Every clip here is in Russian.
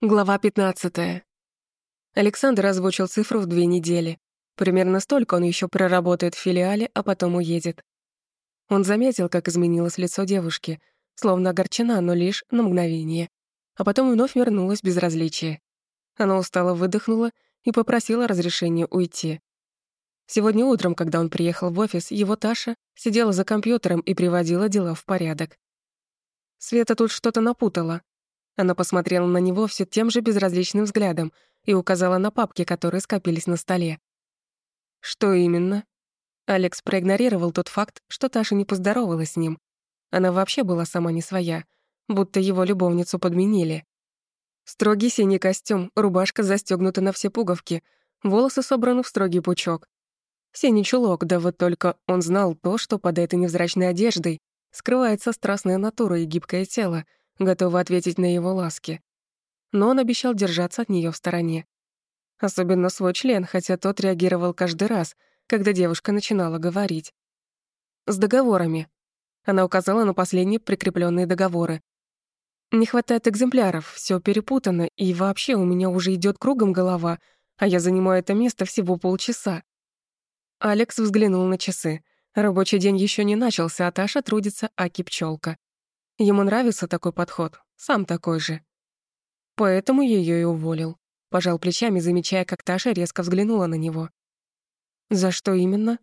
Глава 15. Александр озвучил цифру в две недели. Примерно столько он еще проработает в филиале, а потом уедет. Он заметил, как изменилось лицо девушки, словно огорчена, но лишь на мгновение. А потом вновь вернулось безразличие. Она устало выдохнула и попросила разрешения уйти. Сегодня утром, когда он приехал в офис, его Таша сидела за компьютером и приводила дела в порядок. Света тут что-то напутала, она посмотрела на него все тем же безразличным взглядом и указала на папки, которые скопились на столе. «Что именно?» Алекс проигнорировал тот факт, что Таша не поздоровалась с ним. Она вообще была сама не своя, будто его любовницу подменили. Строгий синий костюм, рубашка застегнута на все пуговки, волосы собраны в строгий пучок. Синий чулок, да вот только он знал то, что под этой невзрачной одеждой скрывается страстная натура и гибкое тело — готова ответить на его ласки. Но он обещал держаться от нее в стороне. Особенно свой член, хотя тот реагировал каждый раз, когда девушка начинала говорить. «С договорами». Она указала на последние прикрепленные договоры. «Не хватает экземпляров, все перепутано, и вообще у меня уже идет кругом голова, а я занимаю это место всего полчаса». Алекс взглянул на часы. Рабочий день еще не начался, а Таша трудится аки пчелка. Ему нравится такой подход, сам такой же. Поэтому ее и уволил. Пожал плечами, замечая, как Таша резко взглянула на него. «За что именно?»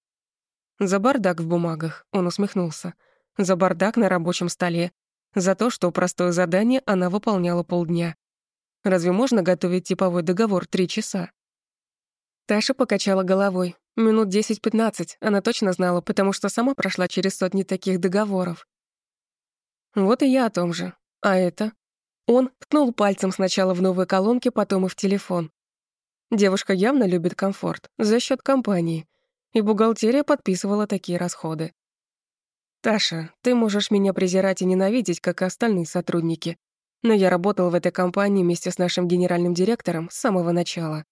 «За бардак в бумагах», — он усмехнулся. «За бардак на рабочем столе. За то, что простое задание она выполняла полдня. Разве можно готовить типовой договор три часа?» Таша покачала головой. Минут десять-пятнадцать она точно знала, потому что сама прошла через сотни таких договоров. Вот и я о том же. А это? Он ткнул пальцем сначала в новые колонки, потом и в телефон. Девушка явно любит комфорт за счет компании, и бухгалтерия подписывала такие расходы. «Таша, ты можешь меня презирать и ненавидеть, как и остальные сотрудники, но я работал в этой компании вместе с нашим генеральным директором с самого начала.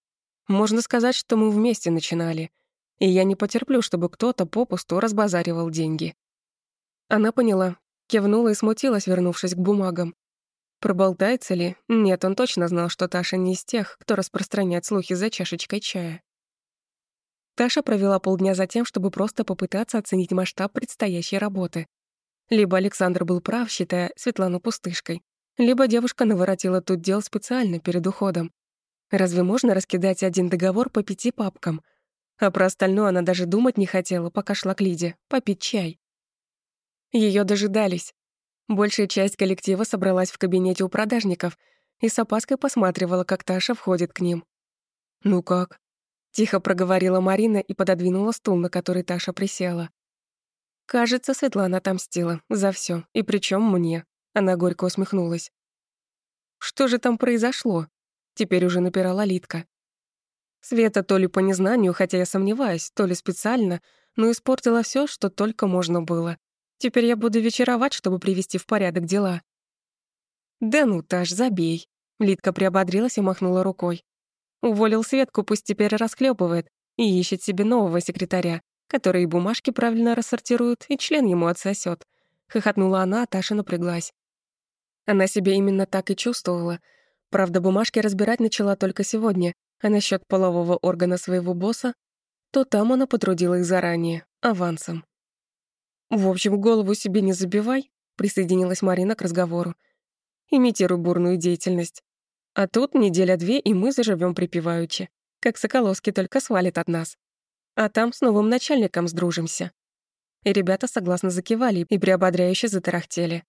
Можно сказать, что мы вместе начинали, и я не потерплю, чтобы кто-то попусту разбазаривал деньги». Она поняла, Кивнула и смутилась, вернувшись к бумагам. Проболтается ли? Нет, он точно знал, что Таша не из тех, кто распространяет слухи за чашечкой чая. Таша провела полдня за тем, чтобы просто попытаться оценить масштаб предстоящей работы. Либо Александр был прав, считая Светлану пустышкой, либо девушка наворотила тут дел специально перед уходом. Разве можно раскидать один договор по пяти папкам? А про остальное она даже думать не хотела, пока шла к Лиде, попить чай. Ее дожидались. Большая часть коллектива собралась в кабинете у продажников и с опаской посматривала, как Таша входит к ним. «Ну как?» — тихо проговорила Марина и пододвинула стул, на который Таша присела. Кажется, Светлана отомстила за все, и причем мне. Она горько усмехнулась. Что же там произошло? Теперь уже напирала Литка. Света то ли по незнанию, хотя я сомневаюсь, то ли специально, но испортила все, что только можно было. Теперь я буду вечеровать, чтобы привести в порядок дела». «Да ну, Таш, забей». Лидка приободрилась и махнула рукой. Уволил Светку, пусть теперь расхлебывает и ищет себе нового секретаря, который бумажки правильно рассортирует, и член ему отсосет. Хохотнула она, а Таша напряглась. Она себя именно так и чувствовала. Правда, бумажки разбирать начала только сегодня, а насчет полового органа своего босса, то там она потрудила их заранее, авансом. «В общем, голову себе не забивай», — присоединилась Марина к разговору. «Имитируй бурную деятельность. А тут неделя-две, и мы заживем припеваючи. Как Соколовский только свалит от нас. А там с новым начальником сдружимся». И ребята согласно закивали и приободряюще затарахтели.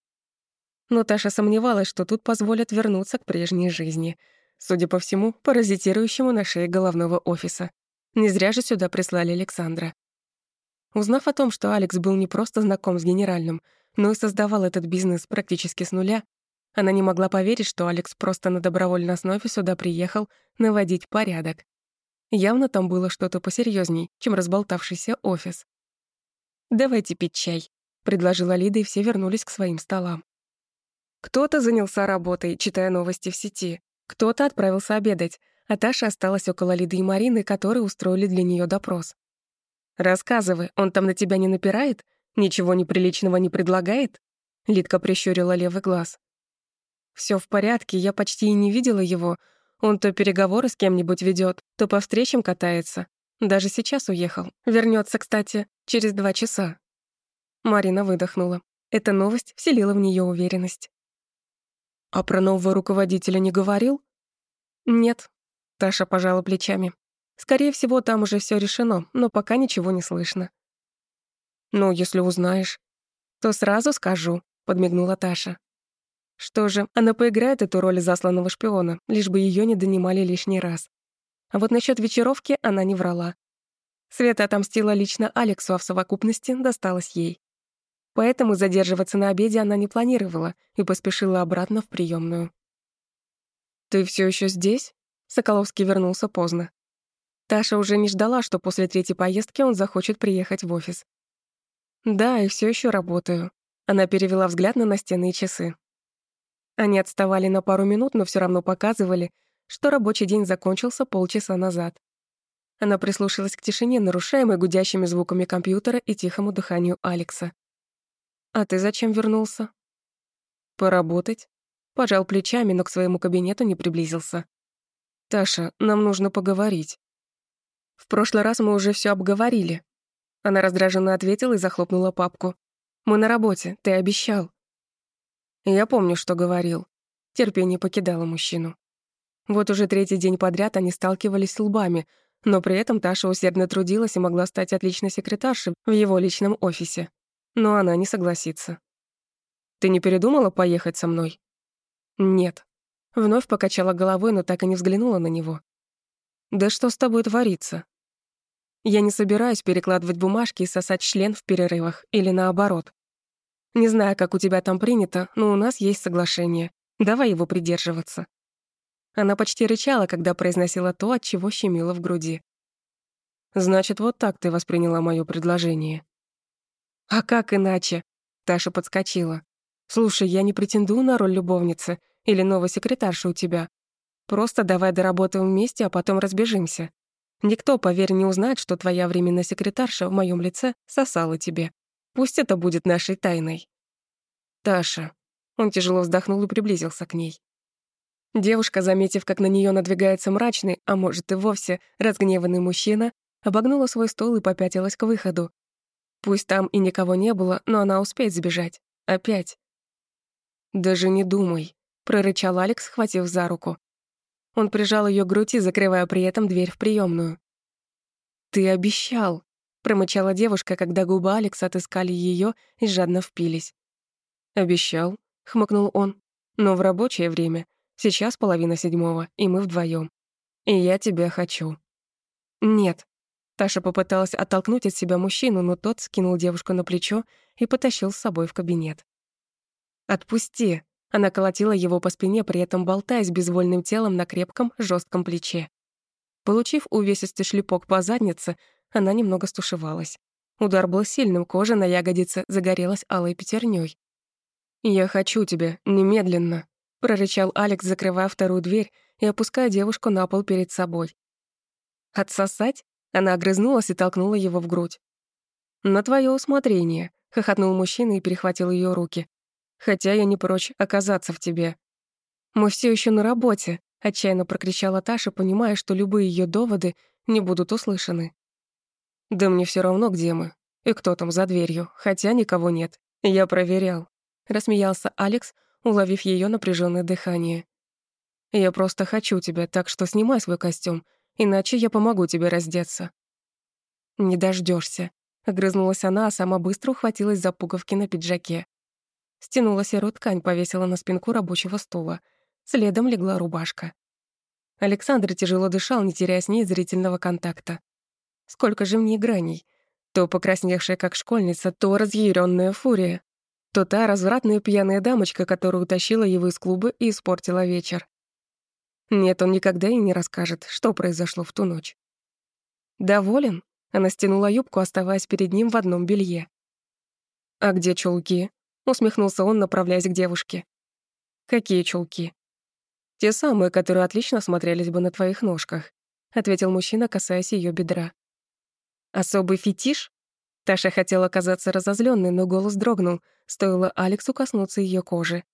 Но Таша сомневалась, что тут позволят вернуться к прежней жизни, судя по всему, паразитирующему на шее головного офиса. Не зря же сюда прислали Александра. Узнав о том, что Алекс был не просто знаком с генеральным, но и создавал этот бизнес практически с нуля, она не могла поверить, что Алекс просто на добровольной основе сюда приехал наводить порядок. Явно там было что-то посерьезней, чем разболтавшийся офис. «Давайте пить чай», — предложила Лида, и все вернулись к своим столам. Кто-то занялся работой, читая новости в сети, кто-то отправился обедать, а Таша осталась около Лиды и Марины, которые устроили для нее допрос. «Рассказывай, он там на тебя не напирает? Ничего неприличного не предлагает?» Лидка прищурила левый глаз. Все в порядке, я почти и не видела его. Он то переговоры с кем-нибудь ведет, то по встречам катается. Даже сейчас уехал. Вернется, кстати, через два часа. Марина выдохнула. Эта новость вселила в нее уверенность. «А про нового руководителя не говорил?» «Нет», — Таша пожала плечами. «Скорее всего, там уже все решено, но пока ничего не слышно». «Ну, если узнаешь, то сразу скажу», — подмигнула Таша. Что же, она поиграет эту роль засланного шпиона, лишь бы ее не донимали лишний раз. А вот насчет вечеровки она не врала. Света отомстила лично Алексу, а в совокупности досталось ей. Поэтому задерживаться на обеде она не планировала и поспешила обратно в приемную. «Ты все еще здесь?» Соколовский вернулся поздно. Таша уже не ждала, что после третьей поездки он захочет приехать в офис. «Да, и все еще работаю». Она перевела взгляд на настенные часы. Они отставали на пару минут, но все равно показывали, что рабочий день закончился полчаса назад. Она прислушалась к тишине, нарушаемой гудящими звуками компьютера и тихому дыханию Алекса. «А ты зачем вернулся?» «Поработать». Пожал плечами, но к своему кабинету не приблизился. «Таша, нам нужно поговорить». «В прошлый раз мы уже все обговорили». Она раздраженно ответила и захлопнула папку. «Мы на работе, ты обещал». Я помню, что говорил. Терпение покидало мужчину. Вот уже третий день подряд они сталкивались с лбами, но при этом Таша усердно трудилась и могла стать отличной секретаршей в его личном офисе. Но она не согласится. «Ты не передумала поехать со мной?» «Нет». Вновь покачала головой, но так и не взглянула на него. «Да что с тобой творится?» «Я не собираюсь перекладывать бумажки и сосать член в перерывах, или наоборот. Не знаю, как у тебя там принято, но у нас есть соглашение. Давай его придерживаться». Она почти рычала, когда произносила то, от чего щемило в груди. «Значит, вот так ты восприняла моё предложение». «А как иначе?» Таша подскочила. «Слушай, я не претендую на роль любовницы или новой секретарши у тебя. Просто давай доработаем вместе, а потом разбежимся. Никто, поверь, не узнает, что твоя временная секретарша в моём лице сосала тебе. Пусть это будет нашей тайной. Таша. Он тяжело вздохнул и приблизился к ней. Девушка, заметив, как на нее надвигается мрачный, а может и вовсе разгневанный мужчина, обогнула свой стол и попятилась к выходу. Пусть там и никого не было, но она успеет сбежать. Опять. «Даже не думай», — прорычал Алекс, схватив за руку. Он прижал ее к груди, закрывая при этом дверь в приемную. «Ты обещал», промычала девушка, когда губы Алекса отыскали ее и жадно впились. «Обещал», — хмыкнул он, — «но в рабочее время. Сейчас половина седьмого, и мы вдвоем. И я тебя хочу». «Нет». Таша попыталась оттолкнуть от себя мужчину, но тот скинул девушку на плечо и потащил с собой в кабинет. «Отпусти!» Она колотила его по спине, при этом болтаясь безвольным телом на крепком, жестком плече. Получив увесистый шлепок по заднице, она немного стушевалась. Удар был сильным, кожа на ягодице загорелась алой пятерней. «Я хочу тебя, немедленно», — прорычал Алекс, закрывая вторую дверь и опуская девушку на пол перед собой. «Отсосать?» — она огрызнулась и толкнула его в грудь. «На твое усмотрение», — хохотнул мужчина и перехватил ее руки. «Хотя я не прочь оказаться в тебе». «Мы все еще на работе», — отчаянно прокричала Таша, понимая, что любые ее доводы не будут услышаны. Да мне все равно, где мы. И кто там за дверью, хотя никого нет. Я проверял. Рассмеялся Алекс, уловив ее напряженное дыхание. Я просто хочу тебя, так что снимай свой костюм, иначе я помогу тебе раздеться. Не дождешься. Огрызнулась она, а сама быстро ухватилась за пуговки на пиджаке. Стянула серую ткань, повесила на спинку рабочего стула. Следом легла рубашка. Александр тяжело дышал, не теряя с ней зрительного контакта. Сколько же в ней граней? То покрасневшая, как школьница, то разъяренная фурия. То та развратная пьяная дамочка, которая утащила его из клуба и испортила вечер. Нет, он никогда и не расскажет, что произошло в ту ночь. «Доволен?» Она стянула юбку, оставаясь перед ним в одном белье. «А где чулки?» — усмехнулся он, направляясь к девушке. «Какие чулки?» «Те самые, которые отлично смотрелись бы на твоих ножках», — ответил мужчина, касаясь ее бедра. Особый фетиш? Таша хотела казаться разозленной, но голос дрогнул, стоило Алексу коснуться ее кожи.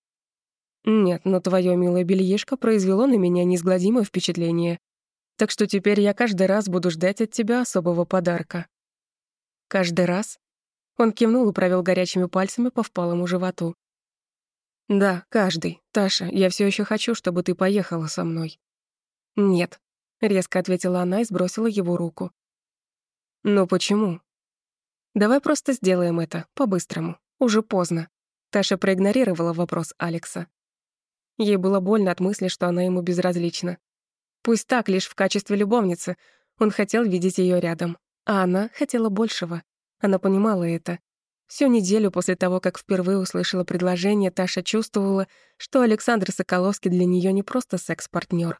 Нет, но твое милое бельишко произвело на меня неизгладимое впечатление. Так что теперь я каждый раз буду ждать от тебя особого подарка. Каждый раз? Он кивнул и провел горячими пальцами по впалому животу. Да, каждый. Таша, я все еще хочу, чтобы ты поехала со мной. Нет, резко ответила она и сбросила его руку. Но почему? Давай просто сделаем это, по-быстрому. Уже поздно. Таша проигнорировала вопрос Алекса. Ей было больно от мысли, что она ему безразлична. Пусть так, лишь в качестве любовницы. Он хотел видеть ее рядом. А она хотела большего. Она понимала это. Всю неделю после того, как впервые услышала предложение, Таша чувствовала, что Александр Соколовский для нее не просто секс партнер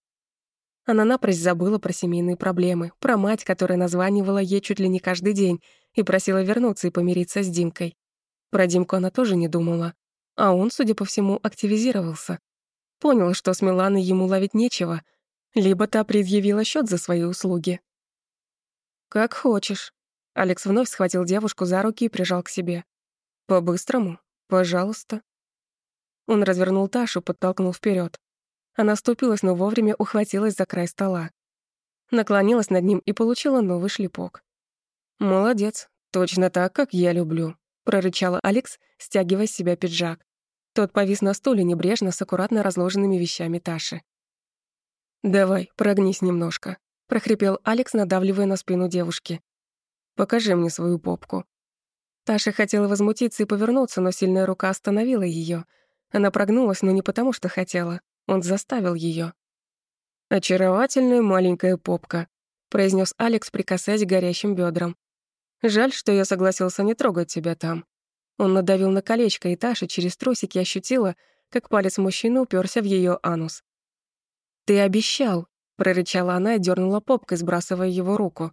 Она напрочь забыла про семейные проблемы, про мать, которая названивала ей чуть ли не каждый день и просила вернуться и помириться с Димкой. Про Димку она тоже не думала. А он, судя по всему, активизировался. Понял, что с Миланой ему ловить нечего, либо та предъявила счет за свои услуги. «Как хочешь». Алекс вновь схватил девушку за руки и прижал к себе. «По-быстрому? Пожалуйста». Он развернул Ташу, подтолкнул вперед. Она ступилась, но вовремя ухватилась за край стола. Наклонилась над ним и получила новый шлепок. «Молодец, точно так, как я люблю», — прорычала Алекс, стягивая с себя пиджак. Тот повис на стуле небрежно с аккуратно разложенными вещами Таши. «Давай, прогнись немножко», — прохрипел Алекс, надавливая на спину девушки. «Покажи мне свою попку». Таша хотела возмутиться и повернуться, но сильная рука остановила ее. Она прогнулась, но не потому, что хотела. Он заставил ее. «Очаровательная маленькая попка», — произнес Алекс, прикасаясь к горящим бедрам. «Жаль, что я согласился не трогать тебя там. Он надавил на колечко, и Таша через трусики ощутила, как палец мужчины уперся в ее анус. «Ты обещал!» — прорычала она и дернула попкой, сбрасывая его руку.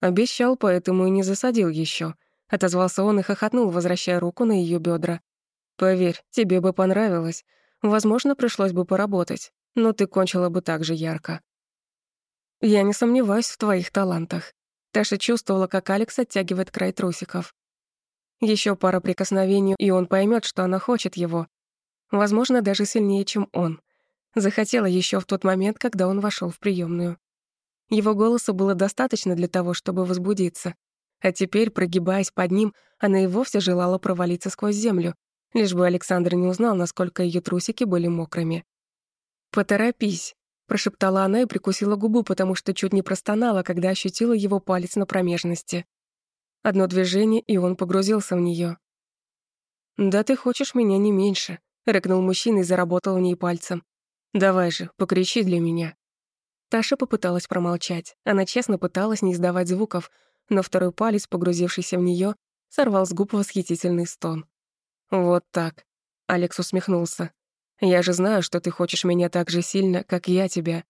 «Обещал, поэтому и не засадил еще, отозвался он и хохотнул, возвращая руку на ее бедра. «Поверь, тебе бы понравилось. Возможно, пришлось бы поработать, но ты кончила бы так же ярко». «Я не сомневаюсь в твоих талантах». Таша чувствовала, как Алекс оттягивает край трусиков. Еще пара прикосновений, и он поймет, что она хочет его. Возможно, даже сильнее, чем он. Захотела еще в тот момент, когда он вошел в приемную. Его голоса было достаточно для того, чтобы возбудиться. А теперь, прогибаясь под ним, она и вовсе желала провалиться сквозь землю, лишь бы Александр не узнал, насколько ее трусики были мокрыми. «Поторопись», — прошептала она и прикусила губу, потому что чуть не простонала, когда ощутила его палец на промежности. Одно движение, и он погрузился в нее. «Да ты хочешь меня не меньше», — рыкнул мужчина и заработал в ней пальцем. «Давай же, покричи для меня». Таша попыталась промолчать. Она честно пыталась не издавать звуков, но второй палец, погрузившийся в нее, сорвал с губ восхитительный стон. «Вот так», — Алекс усмехнулся. «Я же знаю, что ты хочешь меня так же сильно, как я тебя.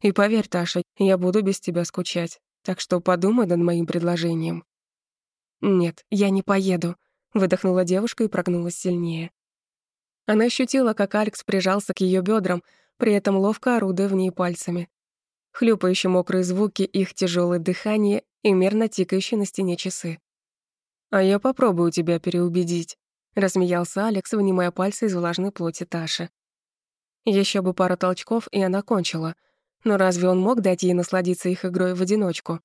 И поверь, Таша, я буду без тебя скучать, так что подумай над моим предложением». «Нет, я не поеду», — выдохнула девушка и прогнулась сильнее. Она ощутила, как Алекс прижался к ее бедрам, при этом ловко орудуя в ней пальцами. Хлюпающие мокрые звуки, их тяжелое дыхание и мерно тикающие на стене часы. «А я попробую тебя переубедить», — рассмеялся Алекс, вынимая пальцы из влажной плоти Таши. Еще бы пара толчков, и она кончила. Но разве он мог дать ей насладиться их игрой в одиночку?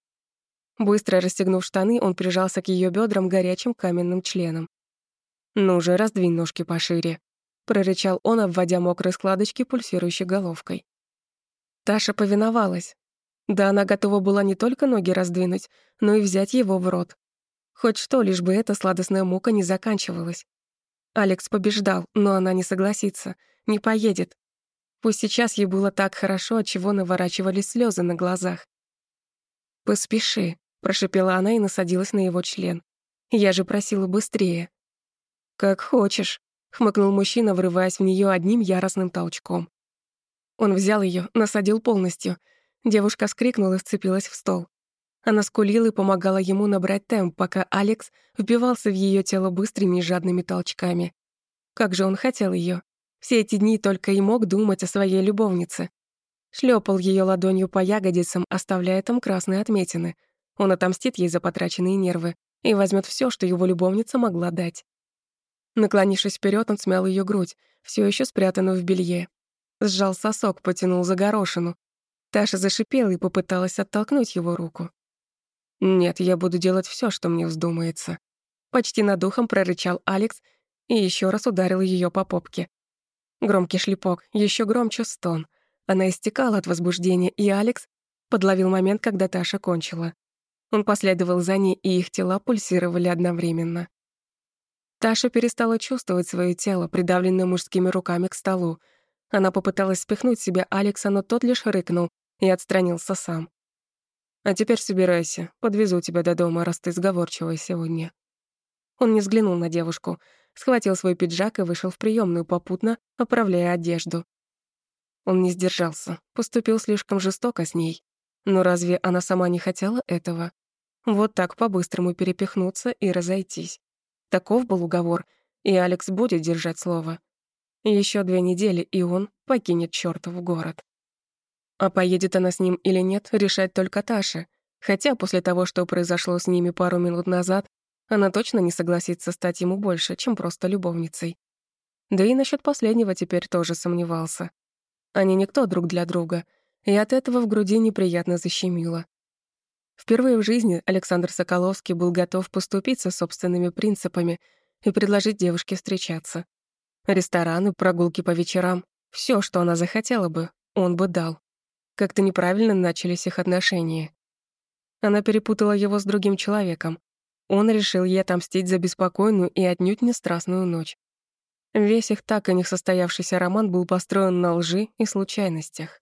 Быстро расстегнув штаны, он прижался к ее бедрам горячим каменным членом. «Ну же, раздвинь ножки пошире», — прорычал он, обводя мокрые складочки пульсирующей головкой. Таша повиновалась. Да она готова была не только ноги раздвинуть, но и взять его в рот. Хоть что, лишь бы эта сладостная мука не заканчивалась. Алекс побеждал, но она не согласится, не поедет. Пусть сейчас ей было так хорошо, от чего наворачивались слезы на глазах. «Поспеши», прошипела она и насадилась на его член. Я же просила быстрее. Как хочешь, хмыкнул мужчина, врываясь в нее одним яростным толчком. Он взял ее, насадил полностью. Девушка вскрикнула и вцепилась в стол. Она скулила и помогала ему набрать темп, пока Алекс вбивался в ее тело быстрыми и жадными толчками. Как же он хотел ее. Все эти дни только и мог думать о своей любовнице. Шлепал ее ладонью по ягодицам, оставляя там красные отметины — он отомстит ей за потраченные нервы и возьмет все, что его любовница могла дать. Наклонившись вперед, он смял ее грудь, все еще спрятанную в белье. Сжал сосок, потянул за горошину. Таша зашипела и попыталась оттолкнуть его руку. «Нет, я буду делать все, что мне вздумается». Почти над ухом прорычал Алекс и еще раз ударил ее по попке. Громкий шлепок, еще громче стон. Она истекала от возбуждения, и Алекс подловил момент, когда Таша кончила. Он последовал за ней, и их тела пульсировали одновременно. Таша перестала чувствовать свое тело, придавленное мужскими руками к столу. Она попыталась спихнуть себя Алекса, но тот лишь рыкнул и отстранился сам. «А теперь собирайся, подвезу тебя до дома, раз ты сговорчивая сегодня». Он не взглянул на девушку, схватил свой пиджак и вышел в приемную, попутно оправляя одежду. Он не сдержался, поступил слишком жестоко с ней. Но разве она сама не хотела этого? Вот так по-быстрому перепихнуться и разойтись. Таков был уговор, и Алекс будет держать слово. Еще две недели, и он покинет чёртов город. А поедет она с ним или нет, решать только Таша. Хотя после того, что произошло с ними пару минут назад, она точно не согласится стать ему больше, чем просто любовницей. Да и насчет последнего теперь тоже сомневался. Они никто друг для друга, и от этого в груди неприятно защемило. Впервые в жизни Александр Соколовский был готов поступиться собственными принципами и предложить девушке встречаться. Рестораны, прогулки по вечерам — все, что она захотела бы, он бы дал. Как-то неправильно начались их отношения. Она перепутала его с другим человеком. Он решил ей отомстить за беспокойную и отнюдь не страстную ночь. Весь их так и не состоявшийся роман был построен на лжи и случайностях.